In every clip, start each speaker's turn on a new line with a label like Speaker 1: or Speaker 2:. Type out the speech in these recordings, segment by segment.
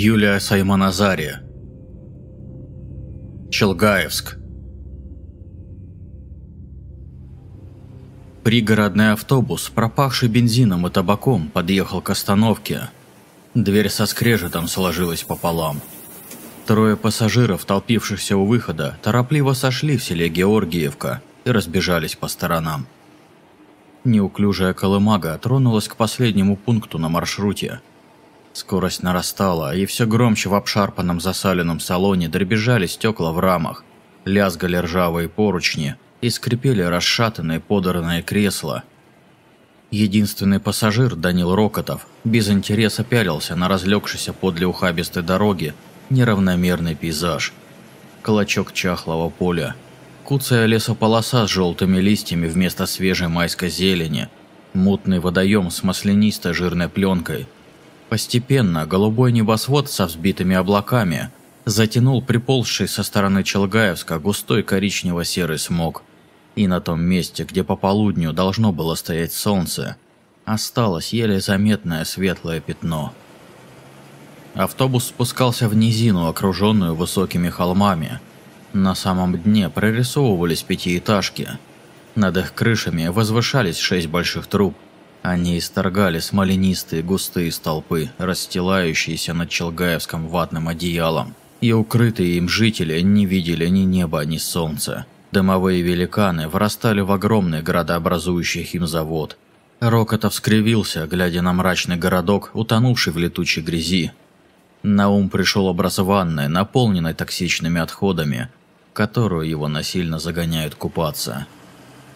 Speaker 1: Юлия Саймоназари Челгаевск Пригородный автобус, пропахший бензином и табаком, подъехал к остановке. Дверь со скрежетом сложилась пополам. Трое пассажиров, толпившихся у выхода, торопливо сошли в селе Георгиевка и разбежались по сторонам. Неуклюжая колымага тронулась к последнему пункту на маршруте – Скорость нарастала, и все громче в обшарпанном засаленном салоне дребезжали стекла в рамах, лязгали ржавые поручни и скрипели расшатанные подорные кресла. Единственный пассажир, Данил Рокотов, без интереса пялился на разлегшийся подле ухабистой дороги неравномерный пейзаж. Клочок чахлого поля, куцая лесополоса с желтыми листьями вместо свежей майской зелени, мутный водоем с маслянистой жирной пленкой – Постепенно голубой небосвод со взбитыми облаками затянул приползший со стороны Челгаевска густой коричнево-серый смог. И на том месте, где по полудню должно было стоять солнце, осталось еле заметное светлое пятно. Автобус спускался в низину, окруженную высокими холмами. На самом дне прорисовывались пятиэтажки. Над их крышами возвышались шесть больших труб, они исторгали смоленистые густые столпы, расстилающиеся над Челгаевским ватным одеялом. И укрытые им жители не видели ни неба, ни солнца. Дымовые великаны вырастали в огромный градообразующий химзавод. Рокотов скривился, глядя на мрачный городок, утонувший в летучей грязи. На ум пришел образ ванны, наполненной токсичными отходами, которую его насильно загоняют купаться.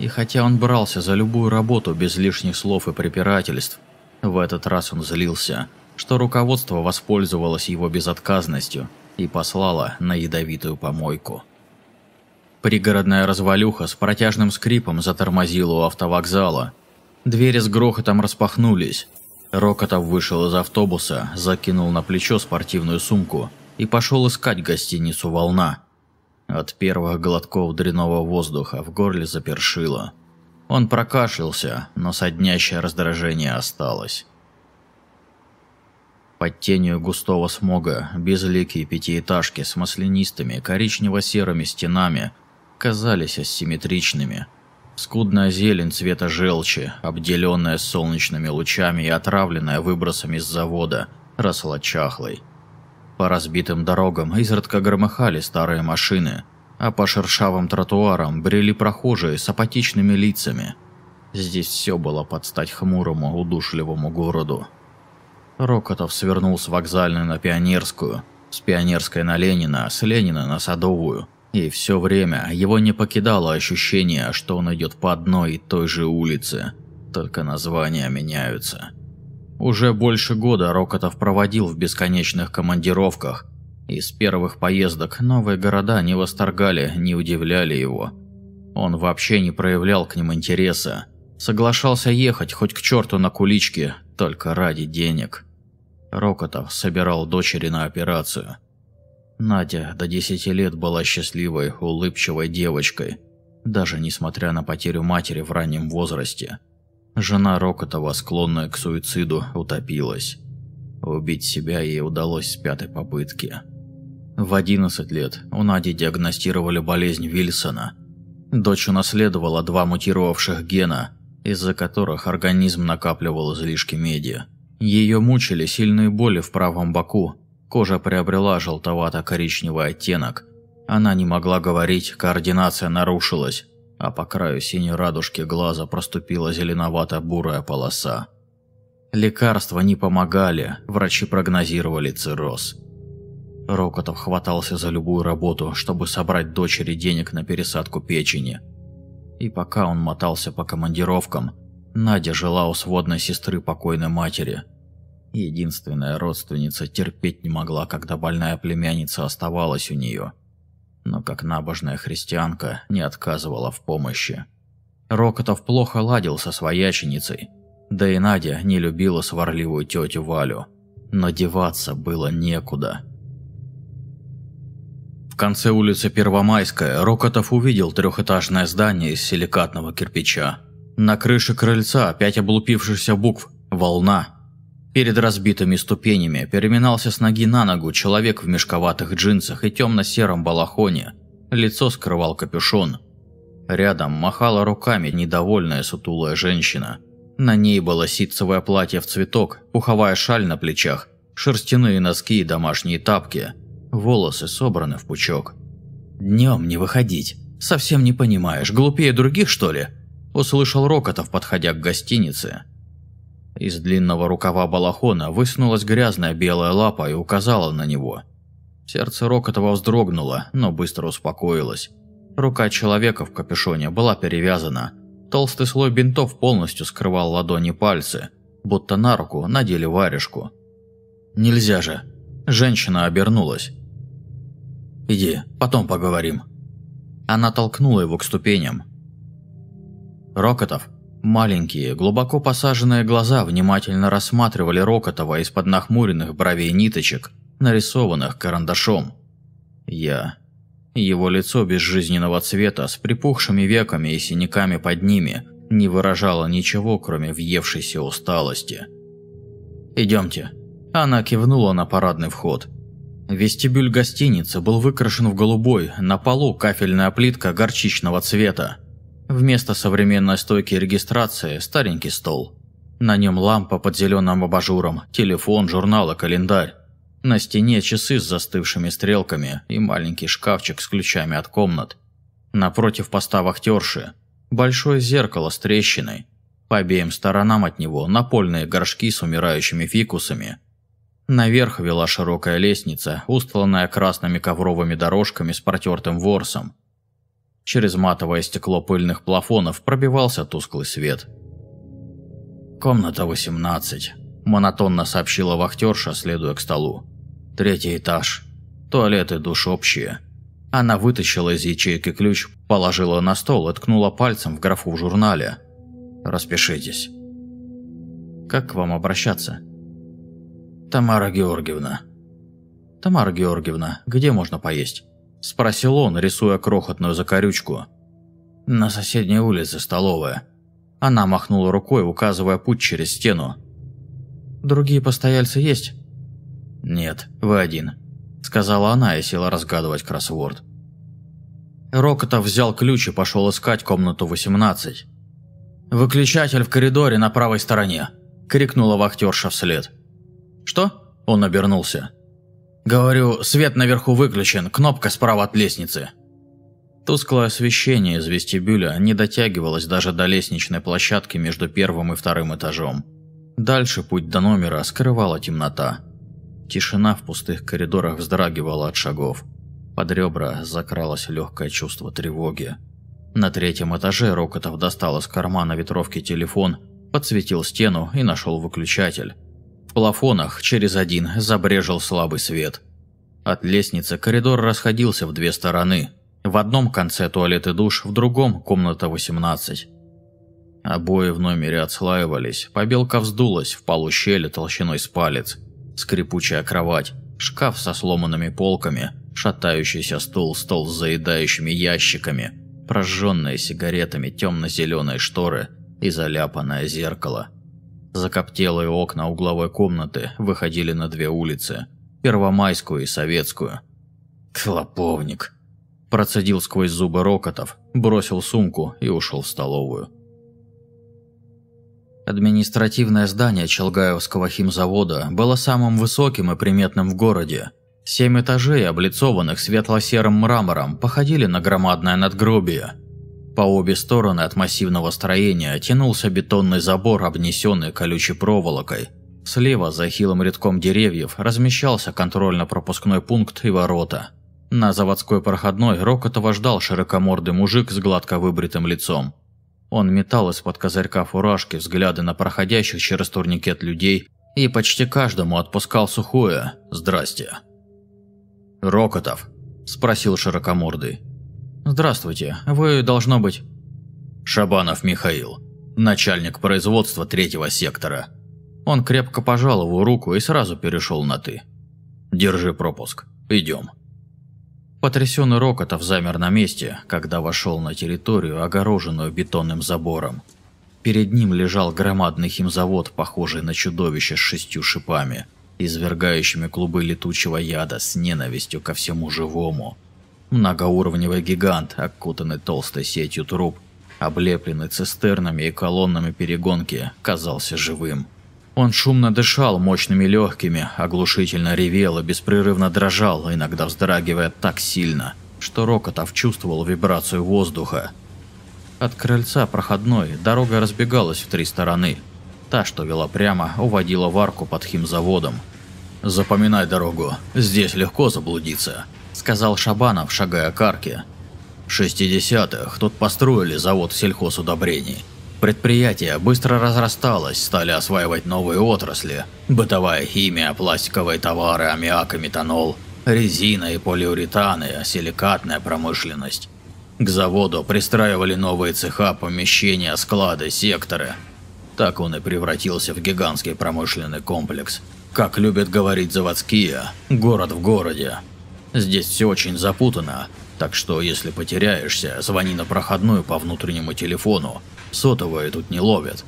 Speaker 1: И хотя он брался за любую работу без лишних слов и препирательств, в этот раз он злился, что руководство воспользовалось его безотказностью и послало на ядовитую помойку. Пригородная развалюха с протяжным скрипом затормозила у автовокзала. Двери с грохотом распахнулись. Рокотов вышел из автобуса, закинул на плечо спортивную сумку и пошел искать гостиницу «Волна», от первых глотков дряного воздуха в горле запершило. Он прокашлялся, но соднящее раздражение осталось. Под тенью густого смога безликие пятиэтажки с маслянистыми коричнево-серыми стенами казались асимметричными. Скудная зелень цвета желчи, обделенная солнечными лучами и отравленная выбросами с завода, росла чахлой. По разбитым дорогам изредка громыхали старые машины, а по шершавым тротуарам брели прохожие с апатичными лицами. Здесь все было под стать хмурому, удушливому городу. Рокотов свернул с вокзальной на Пионерскую, с Пионерской на Ленина, с Ленина на Садовую. И все время его не покидало ощущение, что он идет по одной и той же улице, только названия меняются. Уже больше года Рокотов проводил в бесконечных командировках. Из первых поездок новые города не восторгали, не удивляли его. Он вообще не проявлял к ним интереса. Соглашался ехать хоть к черту на куличке, только ради денег. Рокотов собирал дочери на операцию. Надя до 10 лет была счастливой, улыбчивой девочкой, даже несмотря на потерю матери в раннем возрасте. Жена Рокотова, склонная к суициду, утопилась. Убить себя ей удалось с пятой попытки. В 11 лет у Нади диагностировали болезнь Вильсона. Дочь унаследовала два мутировавших гена, из-за которых организм накапливал излишки меди. Ее мучили сильные боли в правом боку, кожа приобрела желтовато-коричневый оттенок. Она не могла говорить, координация нарушилась, а по краю синей радужки глаза проступила зеленовато-бурая полоса. Лекарства не помогали, врачи прогнозировали цирроз. Рокотов хватался за любую работу, чтобы собрать дочери денег на пересадку печени. И пока он мотался по командировкам, Надя жила у сводной сестры покойной матери. Единственная родственница терпеть не могла, когда больная племянница оставалась у нее – но как набожная христианка не отказывала в помощи. Рокотов плохо ладил со свояченицей, да и Надя не любила сварливую тетю Валю. Но деваться было некуда. В конце улицы Первомайская Рокотов увидел трехэтажное здание из силикатного кирпича. На крыше крыльца пять облупившихся букв «Волна». Перед разбитыми ступенями переминался с ноги на ногу человек в мешковатых джинсах и темно-сером балахоне. Лицо скрывал капюшон. Рядом махала руками недовольная сутулая женщина. На ней было ситцевое платье в цветок, пуховая шаль на плечах, шерстяные носки и домашние тапки. Волосы собраны в пучок. «Днем не выходить. Совсем не понимаешь, глупее других, что ли?» Услышал Рокотов, подходя к гостинице. Из длинного рукава балахона высунулась грязная белая лапа и указала на него. Сердце Рокотова вздрогнуло, но быстро успокоилось. Рука человека в капюшоне была перевязана. Толстый слой бинтов полностью скрывал ладони пальцы, будто на руку надели варежку. «Нельзя же!» Женщина обернулась. «Иди, потом поговорим». Она толкнула его к ступеням. Рокотов, Маленькие, глубоко посаженные глаза внимательно рассматривали Рокотова из-под нахмуренных бровей ниточек, нарисованных карандашом. Я. Его лицо безжизненного цвета с припухшими веками и синяками под ними не выражало ничего, кроме въевшейся усталости. «Идемте». Она кивнула на парадный вход. Вестибюль гостиницы был выкрашен в голубой, на полу кафельная плитка горчичного цвета. Вместо современной стойки регистрации – старенький стол. На нем лампа под зеленым абажуром, телефон, журнал и календарь. На стене часы с застывшими стрелками и маленький шкафчик с ключами от комнат. Напротив поста вахтерши – большое зеркало с трещиной. По обеим сторонам от него напольные горшки с умирающими фикусами. Наверх вела широкая лестница, устланная красными ковровыми дорожками с протертым ворсом. Через матовое стекло пыльных плафонов пробивался тусклый свет. «Комната 18», – монотонно сообщила вахтерша, следуя к столу. «Третий этаж. Туалет и душ общие». Она вытащила из ячейки ключ, положила на стол и ткнула пальцем в графу в журнале. «Распишитесь». «Как к вам обращаться?» «Тамара Георгиевна». «Тамара Георгиевна, где можно поесть?» – спросил он, рисуя крохотную закорючку. «На соседней улице столовая». Она махнула рукой, указывая путь через стену. «Другие постояльцы есть?» «Нет, вы один», – сказала она и села разгадывать кроссворд. Рокотов взял ключ и пошел искать комнату 18. «Выключатель в коридоре на правой стороне», – крикнула вахтерша вслед. «Что?» – он обернулся. «Говорю, свет наверху выключен, кнопка справа от лестницы». Тусклое освещение из вестибюля не дотягивалось даже до лестничной площадки между первым и вторым этажом. Дальше путь до номера скрывала темнота. Тишина в пустых коридорах вздрагивала от шагов. Под ребра закралось легкое чувство тревоги. На третьем этаже Рокотов достал из кармана ветровки телефон, подсветил стену и нашел выключатель. В плафонах через один забрежил слабый свет. От лестницы коридор расходился в две стороны. В одном конце туалет и душ, в другом – комната 18. Обои в номере отслаивались, побелка вздулась в полу щели толщиной с палец. Скрипучая кровать, шкаф со сломанными полками, шатающийся стул, стол с заедающими ящиками, прожженные сигаретами темно-зеленые шторы и заляпанное зеркало – Закоптелые окна угловой комнаты выходили на две улицы – Первомайскую и Советскую. «Клоповник!» – процедил сквозь зубы Рокотов, бросил сумку и ушел в столовую. Административное здание Челгаевского химзавода было самым высоким и приметным в городе. Семь этажей, облицованных светло-серым мрамором, походили на громадное надгробие – по обе стороны от массивного строения тянулся бетонный забор, обнесенный колючей проволокой. Слева, за хилым рядком деревьев, размещался контрольно-пропускной пункт и ворота. На заводской проходной Рокотова ждал широкомордый мужик с гладко выбритым лицом. Он метал из-под козырька фуражки взгляды на проходящих через турникет людей и почти каждому отпускал сухое «Здрасте». «Рокотов?» – спросил широкомордый. «Здравствуйте. Вы, должно быть...» «Шабанов Михаил, начальник производства третьего сектора». Он крепко пожал его руку и сразу перешел на «ты». «Держи пропуск. Идем». Потрясенный Рокотов замер на месте, когда вошел на территорию, огороженную бетонным забором. Перед ним лежал громадный химзавод, похожий на чудовище с шестью шипами, извергающими клубы летучего яда с ненавистью ко всему живому. Многоуровневый гигант, окутанный толстой сетью труб, облепленный цистернами и колоннами перегонки, казался живым. Он шумно дышал мощными легкими, оглушительно ревел и беспрерывно дрожал, иногда вздрагивая так сильно, что Рокотов чувствовал вибрацию воздуха, от крыльца проходной дорога разбегалась в три стороны. Та, что вела прямо, уводила в арку под химзаводом. «Запоминай дорогу, здесь легко заблудиться», – сказал Шабанов, шагая к арке. В 60-х тут построили завод сельхозудобрений. Предприятие быстро разрасталось, стали осваивать новые отрасли. Бытовая химия, пластиковые товары, аммиак и метанол, резина и полиуретаны, силикатная промышленность. К заводу пристраивали новые цеха, помещения, склады, секторы. Так он и превратился в гигантский промышленный комплекс. Как любят говорить заводские, город в городе. Здесь все очень запутано, так что если потеряешься, звони на проходную по внутреннему телефону. Сотовые тут не ловят.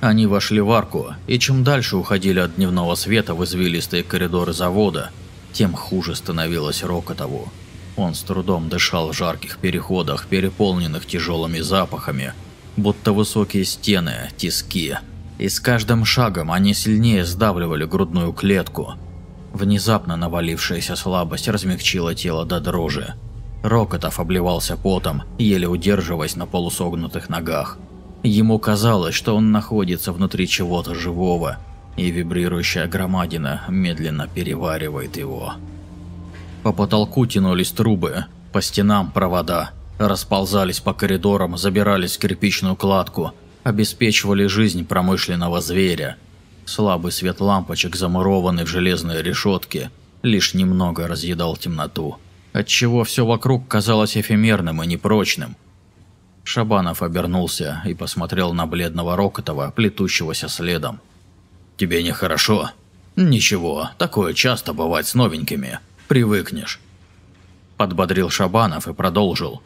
Speaker 1: Они вошли в арку, и чем дальше уходили от дневного света в извилистые коридоры завода, тем хуже становилось Рокотову. Он с трудом дышал в жарких переходах, переполненных тяжелыми запахами, будто высокие стены, тиски. И с каждым шагом они сильнее сдавливали грудную клетку. Внезапно навалившаяся слабость размягчила тело до дрожи. Рокотов обливался потом, еле удерживаясь на полусогнутых ногах. Ему казалось, что он находится внутри чего-то живого, и вибрирующая громадина медленно переваривает его. По потолку тянулись трубы, по стенам провода, расползались по коридорам, забирались в кирпичную кладку, обеспечивали жизнь промышленного зверя. Слабый свет лампочек, замурованный в железные решетки, лишь немного разъедал темноту, отчего все вокруг казалось эфемерным и непрочным. Шабанов обернулся и посмотрел на бледного Рокотова, плетущегося следом. «Тебе нехорошо?» «Ничего, такое часто бывает с новенькими привыкнешь. Подбодрил Шабанов и продолжил.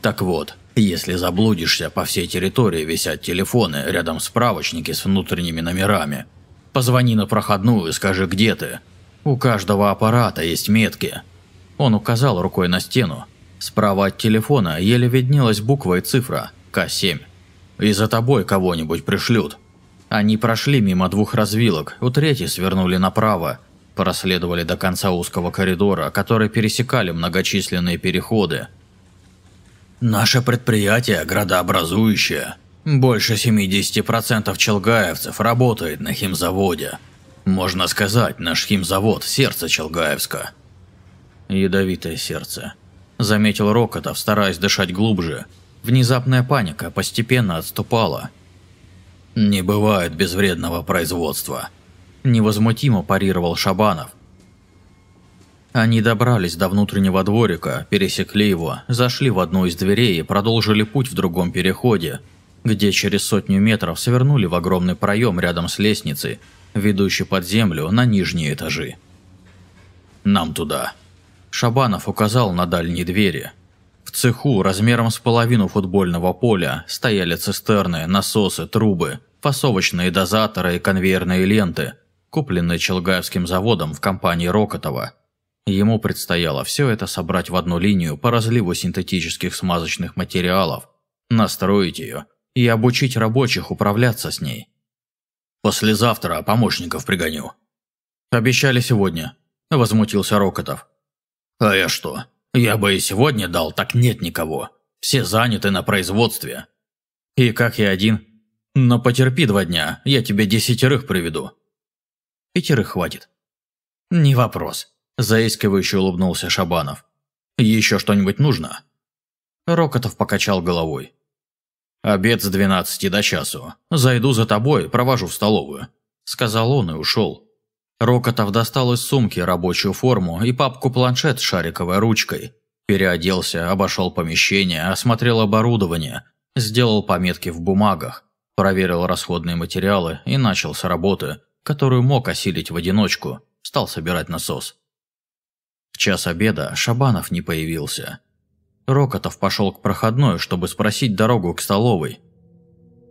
Speaker 1: Так вот, если заблудишься, по всей территории висят телефоны, рядом справочники с внутренними номерами. Позвони на проходную и скажи, где ты. У каждого аппарата есть метки. Он указал рукой на стену. Справа от телефона еле виднелась буква и цифра К7. И за тобой кого-нибудь пришлют. Они прошли мимо двух развилок, у третьей свернули направо проследовали до конца узкого коридора, который пересекали многочисленные переходы. «Наше предприятие градообразующее. Больше 70% челгаевцев работает на химзаводе. Можно сказать, наш химзавод – сердце Челгаевска». «Ядовитое сердце», – заметил Рокотов, стараясь дышать глубже. Внезапная паника постепенно отступала. «Не бывает безвредного производства», невозмутимо парировал Шабанов. Они добрались до внутреннего дворика, пересекли его, зашли в одну из дверей и продолжили путь в другом переходе, где через сотню метров свернули в огромный проем рядом с лестницей, ведущей под землю на нижние этажи. «Нам туда», – Шабанов указал на дальние двери. В цеху размером с половину футбольного поля стояли цистерны, насосы, трубы, фасовочные дозаторы и конвейерные ленты – купленный Челгаевским заводом в компании Рокотова. Ему предстояло все это собрать в одну линию по разливу синтетических смазочных материалов, настроить ее и обучить рабочих управляться с ней. «Послезавтра помощников пригоню». «Обещали сегодня», – возмутился Рокотов. «А я что? Я бы и сегодня дал, так нет никого. Все заняты на производстве». «И как я один?» «Но потерпи два дня, я тебе десятерых приведу». Пятерых хватит». «Не вопрос», – заискивающе улыбнулся Шабанов. «Еще что-нибудь нужно?» Рокотов покачал головой. «Обед с двенадцати до часу. Зайду за тобой, провожу в столовую», – сказал он и ушел. Рокотов достал из сумки рабочую форму и папку-планшет с шариковой ручкой. Переоделся, обошел помещение, осмотрел оборудование, сделал пометки в бумагах, проверил расходные материалы и начал с работы, которую мог осилить в одиночку, стал собирать насос. В час обеда Шабанов не появился. Рокотов пошел к проходной, чтобы спросить дорогу к столовой.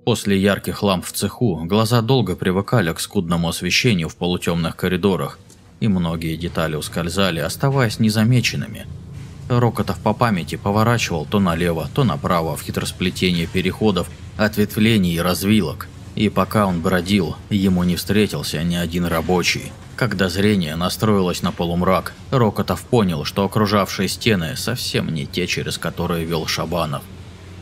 Speaker 1: После ярких ламп в цеху глаза долго привыкали к скудному освещению в полутемных коридорах, и многие детали ускользали, оставаясь незамеченными. Рокотов по памяти поворачивал то налево, то направо в хитросплетение переходов, ответвлений и развилок. И пока он бродил, ему не встретился ни один рабочий. Когда зрение настроилось на полумрак, Рокотов понял, что окружавшие стены совсем не те, через которые вел Шабанов.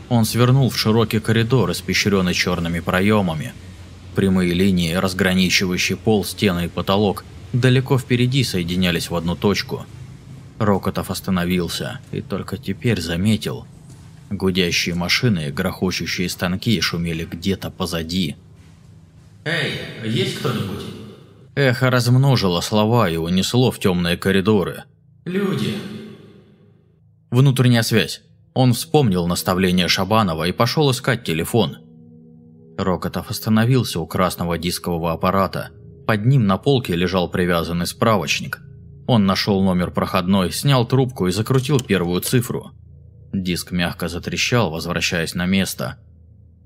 Speaker 1: Он свернул в широкий коридор, испещренный черными проемами. Прямые линии, разграничивающие пол, стены и потолок, далеко впереди соединялись в одну точку. Рокотов остановился и только теперь заметил. Гудящие машины и грохочущие станки шумели где-то позади.
Speaker 2: «Эй, есть кто-нибудь?»
Speaker 1: Эхо размножило слова и унесло в темные коридоры.
Speaker 2: «Люди!»
Speaker 1: Внутренняя связь. Он вспомнил наставление Шабанова и пошел искать телефон. Рокотов остановился у красного дискового аппарата. Под ним на полке лежал привязанный справочник. Он нашел номер проходной, снял трубку и закрутил первую цифру. Диск мягко затрещал, возвращаясь на место.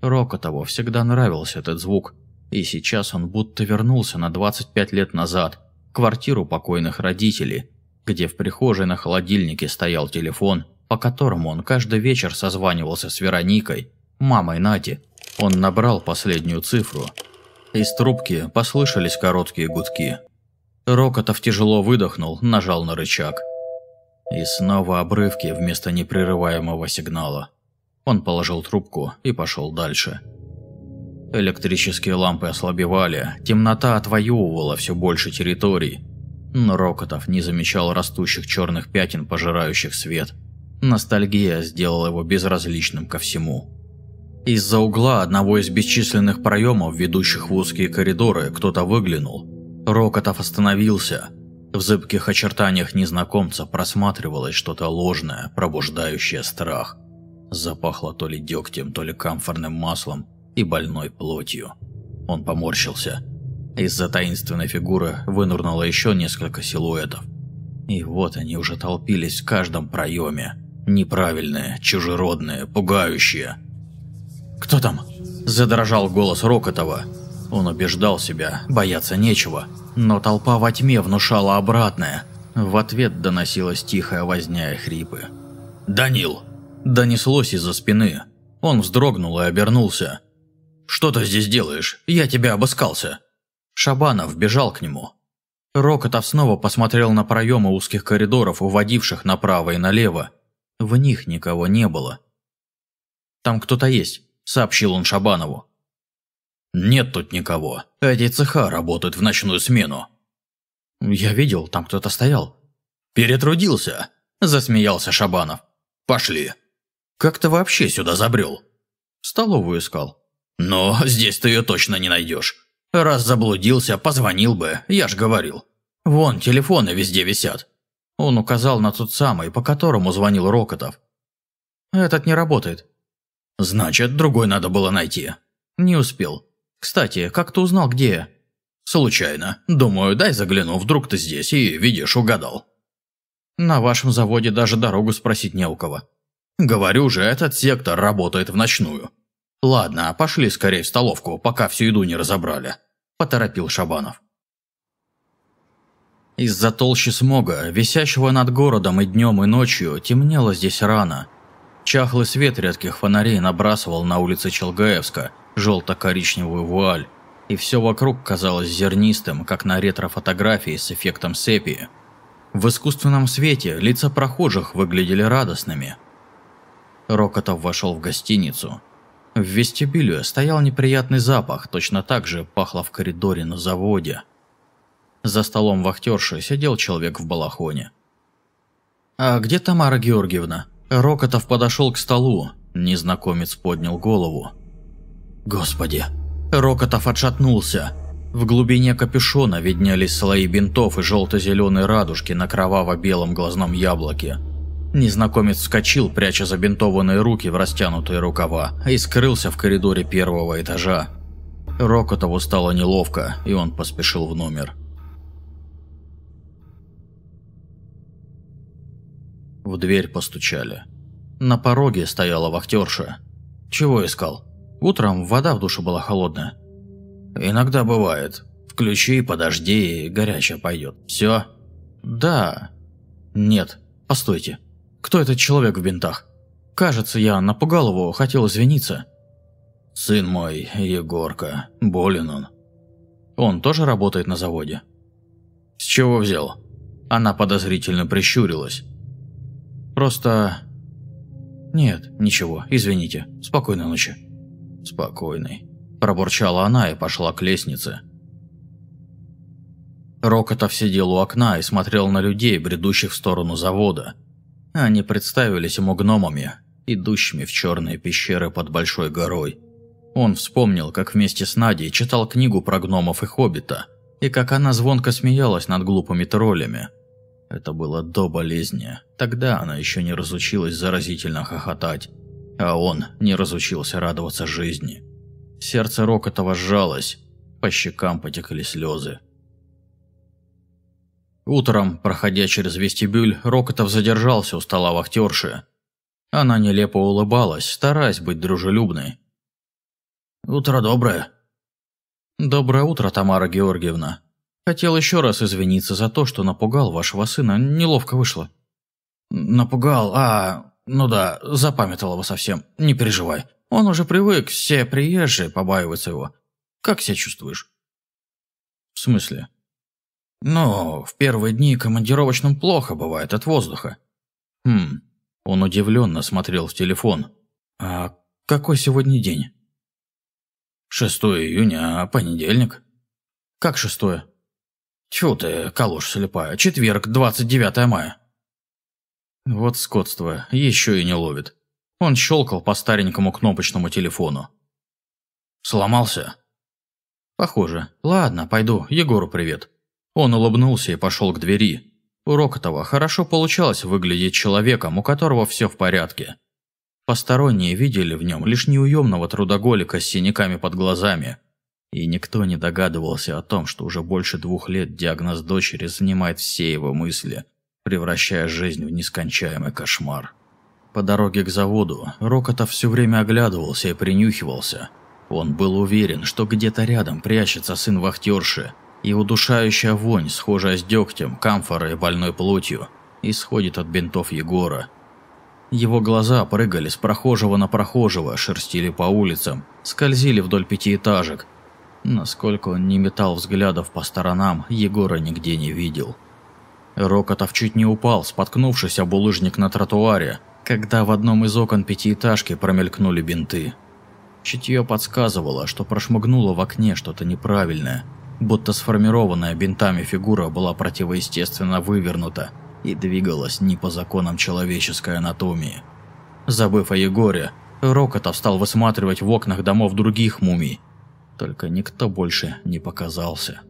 Speaker 1: Рокотову всегда нравился этот звук, и сейчас он будто вернулся на 25 лет назад, в квартиру покойных родителей, где в прихожей на холодильнике стоял телефон – по которому он каждый вечер созванивался с Вероникой, мамой Нади. Он набрал последнюю цифру. Из трубки послышались короткие гудки. Рокотов тяжело выдохнул, нажал на рычаг. И снова обрывки вместо непрерываемого сигнала. Он положил трубку и пошел дальше. Электрические лампы ослабевали, темнота отвоевывала все больше территорий. Но Рокотов не замечал растущих черных пятен, пожирающих свет – Ностальгия сделала его безразличным ко всему. Из-за угла одного из бесчисленных проемов, ведущих в узкие коридоры, кто-то выглянул. Рокотов остановился. В зыбких очертаниях незнакомца просматривалось что-то ложное, пробуждающее страх. Запахло то ли дегтем, то ли камфорным маслом и больной плотью. Он поморщился. Из-за таинственной фигуры вынурнуло еще несколько силуэтов. И вот они уже толпились в каждом проеме. Неправильные, чужеродные, пугающие. «Кто там?» – задрожал голос Рокотова. Он убеждал себя, бояться нечего, но толпа во тьме внушала обратное. В ответ доносилась тихая возня и хрипы. «Данил!» – донеслось из-за спины. Он вздрогнул и обернулся. «Что ты здесь делаешь? Я тебя обыскался!» Шабанов бежал к нему. Рокотов снова посмотрел на проемы узких коридоров, уводивших направо и налево, в них никого не было. «Там кто-то есть», – сообщил он Шабанову. «Нет тут никого. Эти цеха работают в ночную смену». «Я видел, там кто-то стоял». «Перетрудился», – засмеялся Шабанов. «Пошли». «Как ты вообще сюда забрел?» «Столовую искал». «Но здесь ты ее точно не найдешь. Раз заблудился, позвонил бы, я ж говорил. Вон, телефоны везде висят. Он указал на тот самый, по которому звонил Рокотов. «Этот не работает». «Значит, другой надо было найти». «Не успел. Кстати, как ты узнал, где я?» «Случайно. Думаю, дай загляну, вдруг ты здесь и, видишь, угадал». «На вашем заводе даже дорогу спросить не у кого». «Говорю же, этот сектор работает в ночную». «Ладно, пошли скорее в столовку, пока всю еду не разобрали», – поторопил Шабанов. Из-за толщи смога, висящего над городом и днем, и ночью, темнело здесь рано. Чахлый свет редких фонарей набрасывал на улице Челгаевска желто-коричневую вуаль, и все вокруг казалось зернистым, как на ретро-фотографии с эффектом сепии. В искусственном свете лица прохожих выглядели радостными. Рокотов вошел в гостиницу. В вестибюле стоял неприятный запах, точно так же пахло в коридоре на заводе. За столом вахтерши сидел человек в балахоне. «А где Тамара Георгиевна?» Рокотов подошел к столу. Незнакомец поднял голову. «Господи!» Рокотов отшатнулся. В глубине капюшона виднелись слои бинтов и желто-зеленые радужки на кроваво-белом глазном яблоке. Незнакомец вскочил, пряча забинтованные руки в растянутые рукава, и скрылся в коридоре первого этажа. Рокотову стало неловко, и он поспешил в номер. В дверь постучали. На пороге стояла вахтерша. «Чего искал?» Утром вода в душе была холодная.
Speaker 2: Иногда бывает. Включи, подожди, горячая пойдет. Все?
Speaker 1: Да. Нет. Постойте. Кто этот человек в бинтах? Кажется, я напугал его, хотел извиниться.
Speaker 2: Сын мой, Егорка. Болен он.
Speaker 1: Он тоже работает на заводе?
Speaker 2: С чего взял?
Speaker 1: Она подозрительно прищурилась. Просто... Нет, ничего, извините. Спокойной ночи.
Speaker 2: Спокойной. Пробурчала она и пошла к лестнице.
Speaker 1: Рокотов сидел у окна и смотрел на людей, бредущих в сторону завода. Они представились ему гномами, идущими в черные пещеры под большой горой. Он вспомнил, как вместе с Надей читал книгу про гномов и хоббита, и как она звонко смеялась над глупыми троллями. Это было до болезни. Тогда она еще не разучилась заразительно хохотать, а он не разучился радоваться жизни. Сердце Рокотова сжалось, по щекам потекли слезы. Утром, проходя через вестибюль, Рокотов задержался у стола вахтерши. Она нелепо улыбалась, стараясь быть дружелюбной.
Speaker 2: «Утро доброе».
Speaker 1: «Доброе утро, Тамара Георгиевна. Хотел еще раз извиниться за то, что напугал вашего сына. Неловко вышло».
Speaker 2: «Напугал? А, ну да, запамятовал его совсем. Не переживай. Он уже привык, все приезжие побаиваются его. Как себя чувствуешь?»
Speaker 1: «В смысле?»
Speaker 2: «Ну, в первые дни командировочным плохо бывает от воздуха».
Speaker 1: «Хм». Он удивленно смотрел в телефон. «А какой сегодня день?»
Speaker 2: «6 июня, а понедельник».
Speaker 1: «Как шестое?»
Speaker 2: «Тьфу ты, калуш слепая, четверг, 29 мая».
Speaker 1: Вот скотство, еще и не ловит. Он щелкал по старенькому кнопочному телефону.
Speaker 2: «Сломался?»
Speaker 1: «Похоже. Ладно, пойду, Егору привет». Он улыбнулся и пошел к двери. У Рокотова хорошо получалось выглядеть человеком, у которого все в порядке. Посторонние видели в нем лишь неуемного трудоголика с синяками под глазами. И никто не догадывался о том, что уже больше двух лет диагноз дочери занимает все его мысли, превращая жизнь в нескончаемый кошмар. По дороге к заводу Рокотов все время оглядывался и принюхивался. Он был уверен, что где-то рядом прячется сын вахтерши – и удушающая вонь, схожая с дегтем, камфорой и больной плотью, исходит от бинтов Егора. Его глаза прыгали с прохожего на прохожего, шерстили по улицам, скользили вдоль пятиэтажек. Насколько он не метал взглядов по сторонам, Егора нигде не видел. Рокотов чуть не упал, споткнувшись об улыжник на тротуаре, когда в одном из окон пятиэтажки промелькнули бинты. Чутье подсказывало, что прошмыгнуло в окне что-то неправильное – будто сформированная бинтами фигура была противоестественно вывернута и двигалась не по законам человеческой анатомии. Забыв о Егоре, Рокотов стал высматривать в окнах домов других мумий, только никто больше не показался.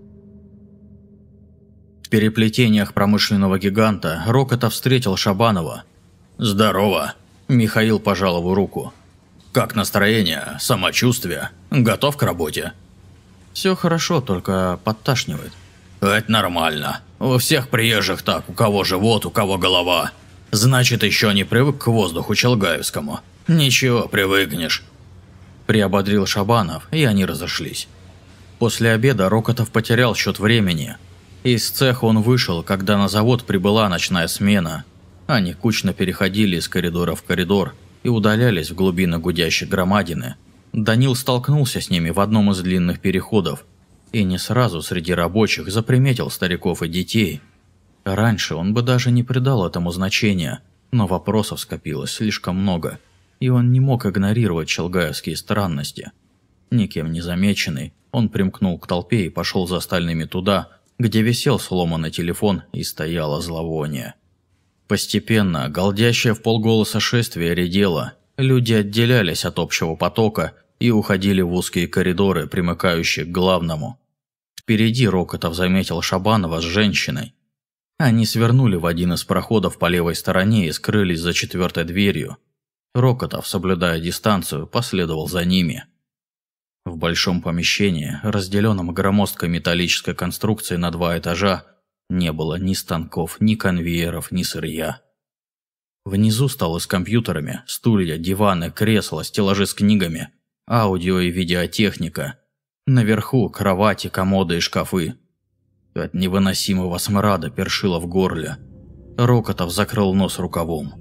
Speaker 1: В переплетениях промышленного гиганта Рокотов встретил Шабанова.
Speaker 2: «Здорово!»
Speaker 1: – Михаил пожал его руку.
Speaker 2: «Как настроение? Самочувствие? Готов к работе?»
Speaker 1: Все хорошо, только подташнивает.
Speaker 2: Это нормально. У всех приезжих так, у кого живот, у кого голова. Значит, еще не привык к воздуху Челгаевскому. Ничего, привыкнешь.
Speaker 1: Приободрил Шабанов, и они разошлись. После обеда Рокотов потерял счет времени. Из цеха он вышел, когда на завод прибыла ночная смена. Они кучно переходили из коридора в коридор и удалялись в глубины гудящей громадины – Данил столкнулся с ними в одном из длинных переходов и не сразу среди рабочих заприметил стариков и детей. Раньше он бы даже не придал этому значения, но вопросов скопилось слишком много, и он не мог игнорировать челгаевские странности. Никем не замеченный, он примкнул к толпе и пошел за остальными туда, где висел сломанный телефон и стояло зловоние. Постепенно, голдящее в полголоса шествие редело, Люди отделялись от общего потока и уходили в узкие коридоры, примыкающие к главному. Впереди Рокотов заметил Шабанова с женщиной. Они свернули в один из проходов по левой стороне и скрылись за четвертой дверью. Рокотов, соблюдая дистанцию, последовал за ними. В большом помещении, разделенном громоздкой металлической конструкцией на два этажа, не было ни станков, ни конвейеров, ни сырья. Внизу столы с компьютерами, стулья, диваны, кресла, стеллажи с книгами, аудио и видеотехника. Наверху кровати, комоды и шкафы. От невыносимого смрада першило в горле. Рокотов закрыл нос рукавом.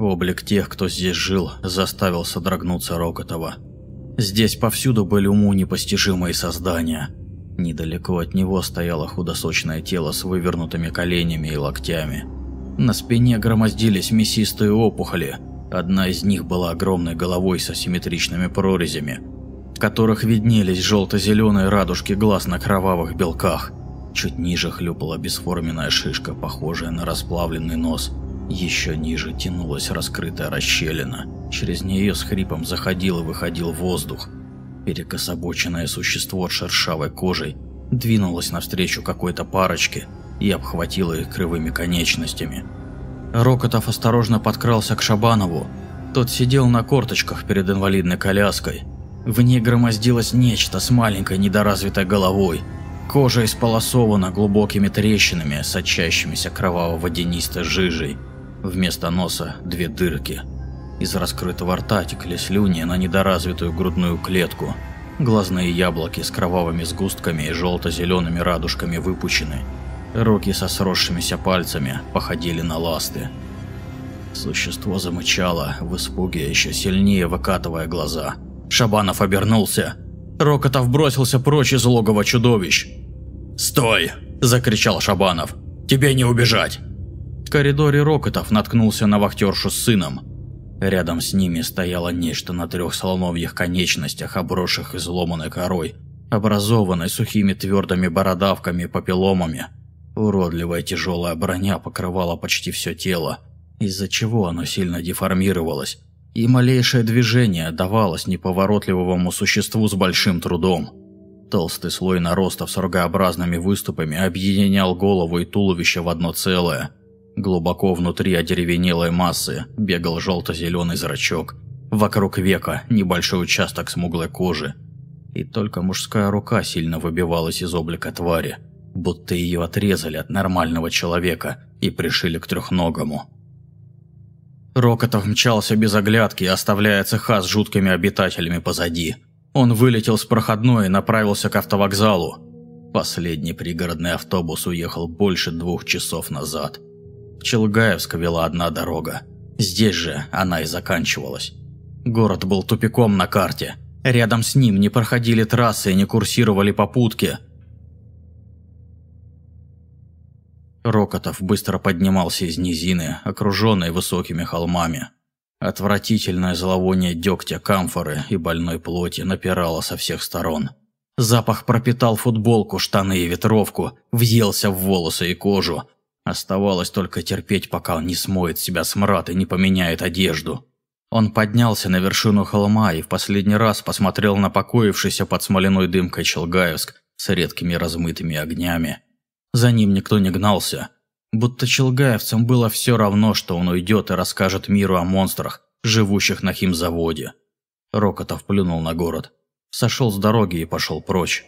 Speaker 1: Облик тех, кто здесь жил, заставил содрогнуться Рокотова. Здесь повсюду были уму непостижимые создания. Недалеко от него стояло худосочное тело с вывернутыми коленями и локтями. На спине громоздились мясистые опухоли. Одна из них была огромной головой со симметричными прорезями, в которых виднелись желто-зеленые радужки глаз на кровавых белках. Чуть ниже хлюпала бесформенная шишка, похожая на расплавленный нос. Еще ниже тянулась раскрытая расщелина. Через нее с хрипом заходил и выходил воздух. Перекособоченное существо с шершавой кожей двинулось навстречу какой-то парочке и обхватило их кривыми конечностями. Рокотов осторожно подкрался к Шабанову. Тот сидел на корточках перед инвалидной коляской. В ней громоздилось нечто с маленькой недоразвитой головой – Кожа исполосована глубокими трещинами, сочащимися кроваво-водянистой жижей. Вместо носа две дырки. Из раскрытого рта текли слюни на недоразвитую грудную клетку. Глазные яблоки с кровавыми сгустками и желто-зелеными радужками выпучены. Руки со сросшимися пальцами походили на ласты. Существо замычало, в испуге еще сильнее выкатывая глаза. Шабанов обернулся. Рокотов бросился прочь из логова чудовищ.
Speaker 2: «Стой!» – закричал Шабанов. «Тебе не убежать!»
Speaker 1: В коридоре Рокотов наткнулся на вахтершу с сыном. Рядом с ними стояло нечто на трех слоновьих конечностях, обросших изломанной корой, образованной сухими твердыми бородавками и попеломами. Уродливая тяжелая броня покрывала почти все тело, из-за чего оно сильно деформировалось, и малейшее движение давалось неповоротливому существу с большим трудом. Толстый слой наростов с рогообразными выступами объединял голову и туловище в одно целое. Глубоко внутри одеревенелой массы бегал желто-зеленый зрачок. Вокруг века небольшой участок смуглой кожи. И только мужская рука сильно выбивалась из облика твари, будто ее отрезали от нормального человека и пришили к трехногому. Рокотов мчался без оглядки, оставляя цеха с жуткими обитателями позади – он вылетел с проходной и направился к автовокзалу. Последний пригородный автобус уехал больше двух часов назад. В Челгаевск вела одна дорога. Здесь же она и заканчивалась. Город был тупиком на карте. Рядом с ним не проходили трассы и не курсировали попутки. Рокотов быстро поднимался из низины, окруженной высокими холмами. Отвратительное зловоние дегтя, камфоры и больной плоти напирало со всех сторон. Запах пропитал футболку, штаны и ветровку, въелся в волосы и кожу. Оставалось только терпеть, пока он не смоет себя смрад и не поменяет одежду. Он поднялся на вершину холма и в последний раз посмотрел на покоившийся под смоляной дымкой Челгаевск с редкими размытыми огнями. За ним никто не гнался – Будто челгаевцам было все равно, что он уйдет и расскажет миру о монстрах, живущих на химзаводе. Рокотов плюнул на город, сошел с дороги и пошел прочь.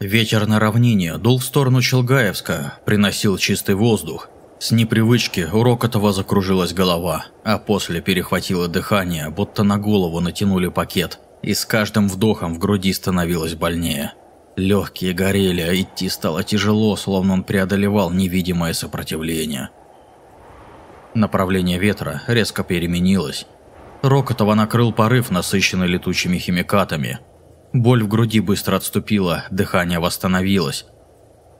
Speaker 1: Ветер на равнине дул в сторону Челгаевска, приносил чистый воздух. С непривычки у Рокотова закружилась голова, а после перехватило дыхание, будто на голову натянули пакет, и с каждым вдохом в груди становилось больнее. Легкие горели, а идти стало тяжело, словно он преодолевал невидимое сопротивление. Направление ветра резко переменилось. Рокотова накрыл порыв, насыщенный летучими химикатами. Боль в груди быстро отступила, дыхание восстановилось.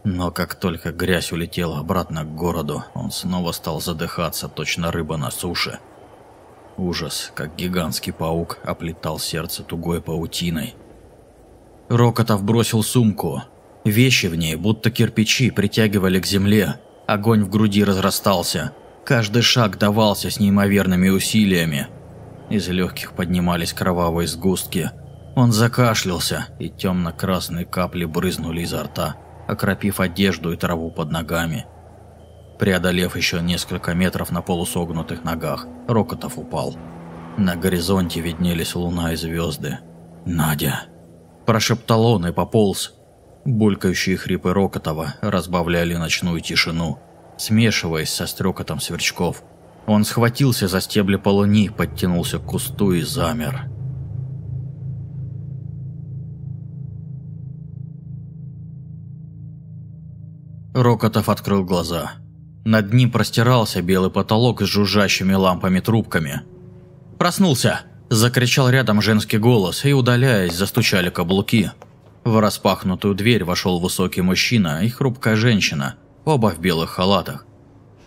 Speaker 1: Но как только грязь улетела обратно к городу, он снова стал задыхаться, точно рыба на суше. Ужас, как гигантский паук, оплетал сердце тугой паутиной. Рокотов бросил сумку. Вещи в ней, будто кирпичи, притягивали к земле. Огонь в груди разрастался. Каждый шаг давался с неимоверными усилиями. Из легких поднимались кровавые сгустки. Он закашлялся, и темно-красные капли брызнули изо рта, окропив одежду и траву под ногами. Преодолев еще несколько метров на полусогнутых ногах, Рокотов упал. На горизонте виднелись луна и звезды. «Надя!» прошептал он и пополз. Булькающие хрипы Рокотова разбавляли ночную тишину, смешиваясь со стрекотом сверчков. Он схватился за стебли полуни, подтянулся к кусту и замер. Рокотов открыл глаза. Над ним простирался белый потолок с жужжащими лампами-трубками. «Проснулся!» Закричал рядом женский голос, и, удаляясь, застучали каблуки. В распахнутую дверь вошел высокий мужчина и хрупкая женщина, оба в белых халатах.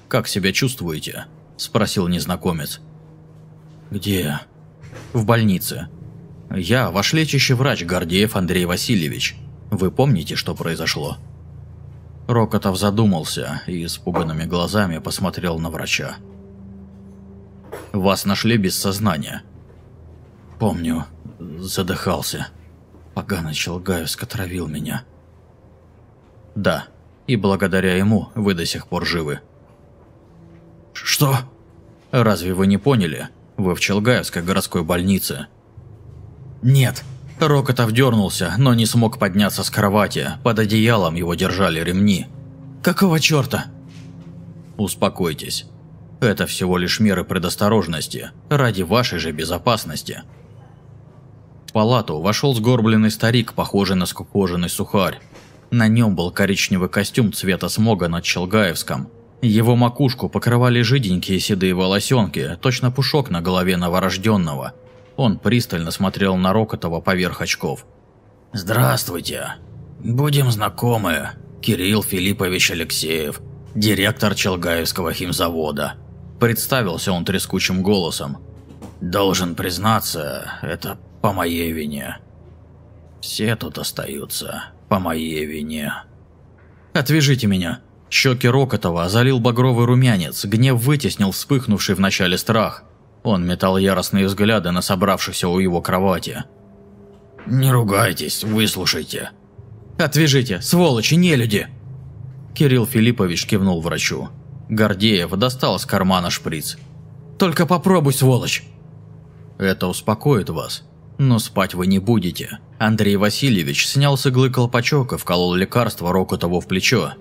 Speaker 1: «Как себя чувствуете?» – спросил незнакомец. «Где?» «В больнице. Я ваш лечащий врач Гордеев Андрей Васильевич. Вы помните, что произошло?» Рокотов задумался и испуганными глазами посмотрел на врача. «Вас нашли без сознания?» «Помню. Задыхался. Поганый Челгаевск отравил меня». «Да, и благодаря ему вы до сих пор живы».
Speaker 2: «Что?»
Speaker 1: «Разве вы не поняли? Вы в Челгаевской городской больнице».
Speaker 2: «Нет».
Speaker 1: Рокотов дернулся, но не смог подняться с кровати. Под одеялом его держали ремни.
Speaker 2: «Какого черта?»
Speaker 1: «Успокойтесь. Это всего лишь меры предосторожности, ради вашей же безопасности». В палату вошел сгорбленный старик, похожий на скукоженный сухарь. На нем был коричневый костюм цвета смога над Челгаевском. Его макушку покрывали жиденькие седые волосенки, точно пушок на голове новорожденного – он пристально смотрел на Рокотова поверх очков.
Speaker 2: «Здравствуйте. Будем знакомы. Кирилл Филиппович Алексеев, директор Челгаевского химзавода».
Speaker 1: Представился он трескучим голосом.
Speaker 2: «Должен признаться, это по моей вине. Все тут остаются по моей вине».
Speaker 1: «Отвяжите меня!» Щеки Рокотова залил багровый румянец, гнев вытеснил вспыхнувший в начале страх. Он метал яростные взгляды на собравшихся у его кровати.
Speaker 2: «Не ругайтесь, выслушайте».
Speaker 1: «Отвяжите, сволочи, не люди!» Кирилл Филиппович кивнул врачу. Гордеев достал из кармана шприц. «Только попробуй, сволочь!» «Это успокоит вас. Но спать вы не будете». Андрей Васильевич снял с иглы колпачок и вколол лекарство Рокотову в плечо.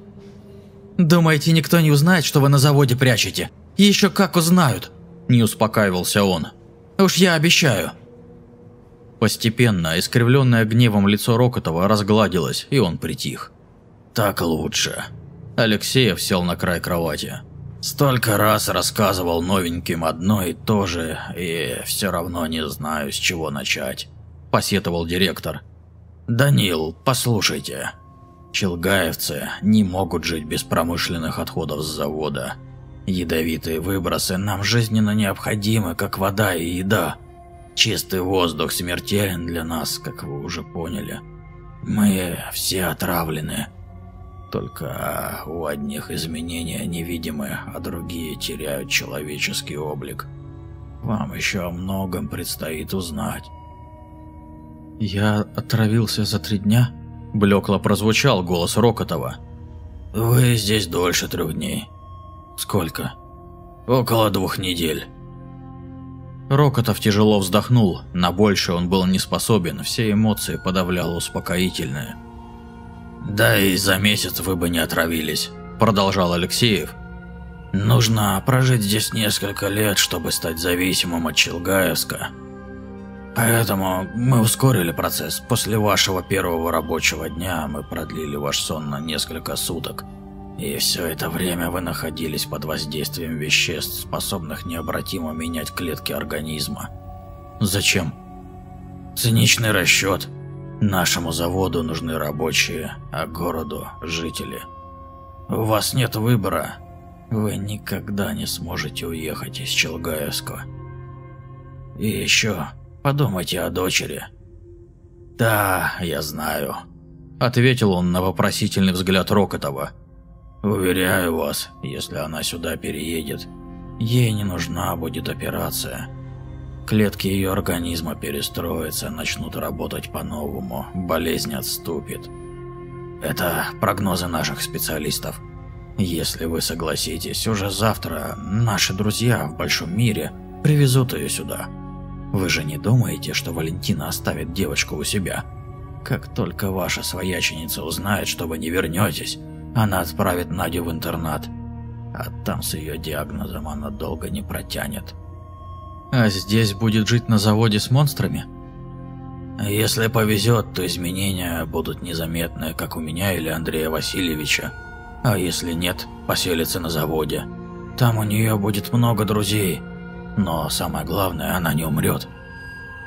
Speaker 2: «Думаете, никто не узнает, что вы на заводе прячете? Еще как узнают!»
Speaker 1: не успокаивался он.
Speaker 2: «Уж я обещаю».
Speaker 1: Постепенно искривленное гневом лицо Рокотова разгладилось, и он притих.
Speaker 2: «Так лучше».
Speaker 1: Алексеев сел на край кровати.
Speaker 2: «Столько раз рассказывал новеньким одно и то же, и все равно не знаю, с чего начать», – посетовал директор. «Данил, послушайте. Челгаевцы не могут жить без промышленных отходов с завода. Ядовитые выбросы нам жизненно необходимы, как вода и еда. Чистый воздух смертелен для нас, как вы уже поняли. Мы все отравлены. Только у одних изменения невидимы, а другие теряют человеческий облик. Вам еще о многом предстоит узнать.
Speaker 1: «Я отравился за три дня?» – блекло прозвучал голос Рокотова.
Speaker 2: «Вы здесь дольше трех дней.
Speaker 1: Сколько?
Speaker 2: Около двух недель.
Speaker 1: Рокотов тяжело вздохнул, на больше он был не способен, все эмоции подавляло успокоительное.
Speaker 2: «Да и за месяц вы бы не отравились», –
Speaker 1: продолжал Алексеев.
Speaker 2: «Нужно прожить здесь несколько лет, чтобы стать зависимым от Челгаевска. Поэтому мы ускорили процесс. После вашего первого рабочего дня мы продлили ваш сон на несколько суток. И все это время вы находились под воздействием веществ, способных необратимо менять клетки организма.
Speaker 1: Зачем?
Speaker 2: Циничный расчет. Нашему заводу нужны рабочие, а городу – жители. У вас нет выбора. Вы никогда не сможете уехать из Челгаевска. И еще подумайте о дочери. Да, я знаю.
Speaker 1: Ответил он на вопросительный взгляд Рокотова.
Speaker 2: Уверяю вас, если она сюда переедет, ей не нужна будет операция. Клетки ее организма перестроятся, начнут работать по-новому, болезнь отступит. Это прогнозы наших специалистов. Если вы согласитесь, уже завтра наши друзья в большом мире привезут ее сюда. Вы же не думаете, что Валентина оставит девочку у себя? Как только ваша свояченица узнает, что вы не вернетесь, она отправит Надю в интернат, а там с ее диагнозом она долго не протянет.
Speaker 1: А здесь будет жить на заводе с монстрами?
Speaker 2: Если повезет, то изменения будут незаметны, как у меня или Андрея Васильевича. А если нет, поселится на заводе. Там у нее будет много друзей. Но самое главное, она не умрет.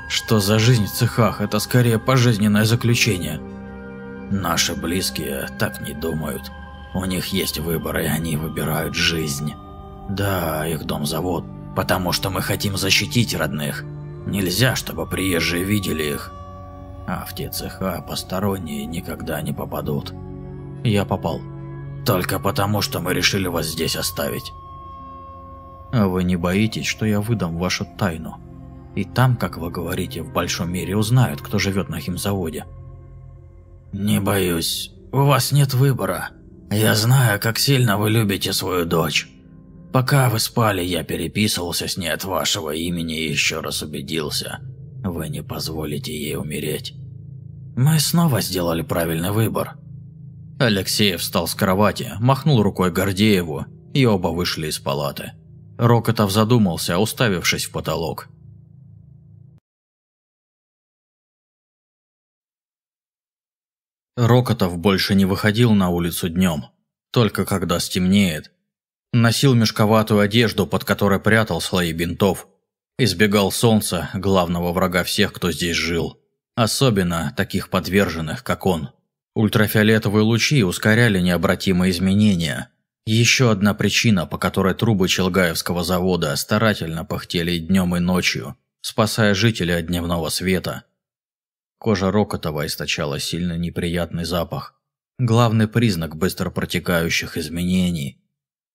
Speaker 1: Что за жизнь в цехах? Это скорее пожизненное заключение.
Speaker 2: Наши близкие так не думают. У них есть выбор, и они выбирают жизнь. Да, их дом-завод, потому что мы хотим защитить родных. Нельзя, чтобы приезжие видели их. А в те цеха посторонние никогда не попадут.
Speaker 1: Я попал.
Speaker 2: Только потому, что мы решили вас здесь оставить.
Speaker 1: А вы не боитесь, что я выдам вашу тайну? И там, как вы говорите, в большом мире узнают, кто живет на химзаводе.
Speaker 2: Не боюсь. У вас нет выбора. Я знаю, как сильно вы любите свою дочь. Пока вы спали, я переписывался с ней от вашего имени и еще раз убедился. Вы не позволите ей умереть. Мы снова сделали правильный выбор.
Speaker 1: Алексеев встал с кровати, махнул рукой Гордееву, и оба вышли из палаты. Рокотов задумался, уставившись в потолок. Рокотов больше не выходил на улицу днем, только когда стемнеет. Носил мешковатую одежду, под которой прятал слои бинтов. Избегал солнца, главного врага всех, кто здесь жил. Особенно таких подверженных, как он. Ультрафиолетовые лучи ускоряли необратимые изменения. Еще одна причина, по которой трубы Челгаевского завода старательно пыхтели днем и ночью, спасая жителей от дневного света. Кожа Рокотова источала сильно неприятный запах. Главный признак быстро протекающих изменений.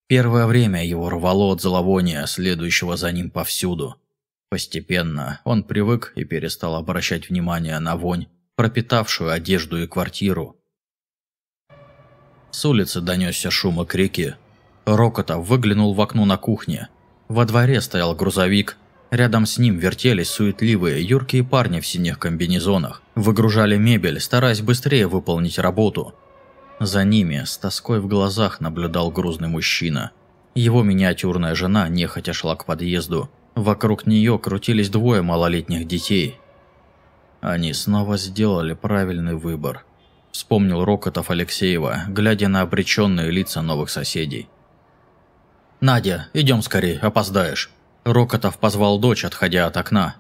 Speaker 1: Первое время его рвало от зловония, следующего за ним повсюду. Постепенно он привык и перестал обращать внимание на вонь, пропитавшую одежду и квартиру. С улицы донесся шум и крики. Рокотов выглянул в окно на кухне. Во дворе стоял грузовик, Рядом с ним вертелись суетливые, юркие парни в синих комбинезонах. Выгружали мебель, стараясь быстрее выполнить работу. За ними, с тоской в глазах, наблюдал грузный мужчина. Его миниатюрная жена нехотя шла к подъезду. Вокруг нее крутились двое малолетних детей. Они снова сделали правильный выбор. Вспомнил Рокотов Алексеева, глядя на обреченные лица новых соседей. «Надя, идем скорее, опоздаешь». Рокотов позвал дочь, отходя от окна.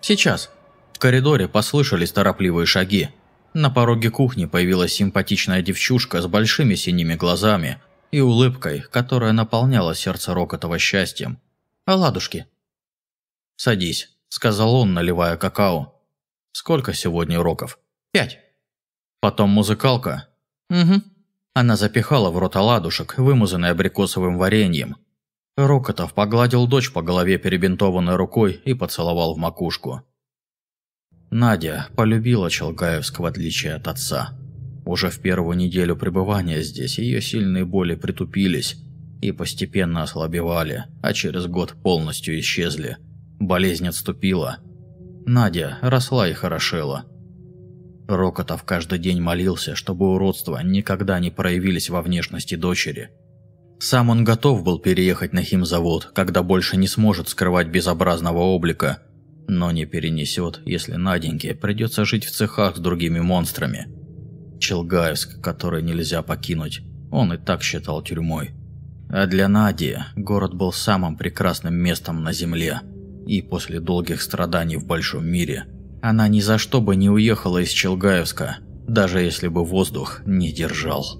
Speaker 1: «Сейчас». В коридоре послышались торопливые шаги. На пороге кухни появилась симпатичная девчушка с большими синими глазами и улыбкой, которая наполняла сердце Рокотова счастьем. «Оладушки». «Садись», – сказал он, наливая какао. «Сколько сегодня уроков?» «Пять». «Потом музыкалка?» «Угу». Она запихала в рот оладушек, вымазанный абрикосовым вареньем, Рокотов погладил дочь по голове перебинтованной рукой и поцеловал в макушку. Надя полюбила Челгаевского в отличие от отца. Уже в первую неделю пребывания здесь ее сильные боли притупились и постепенно ослабевали, а через год полностью исчезли. Болезнь отступила. Надя росла и хорошела. Рокотов каждый день молился, чтобы уродства никогда не проявились во внешности дочери – сам он готов был переехать на химзавод, когда больше не сможет скрывать безобразного облика, но не перенесет, если Наденьке придется жить в цехах с другими монстрами. Челгаевск, который нельзя покинуть, он и так считал тюрьмой. А для Нади город был самым прекрасным местом на земле, и после долгих страданий в большом мире она ни за что бы не уехала из Челгаевска, даже если бы воздух не держал.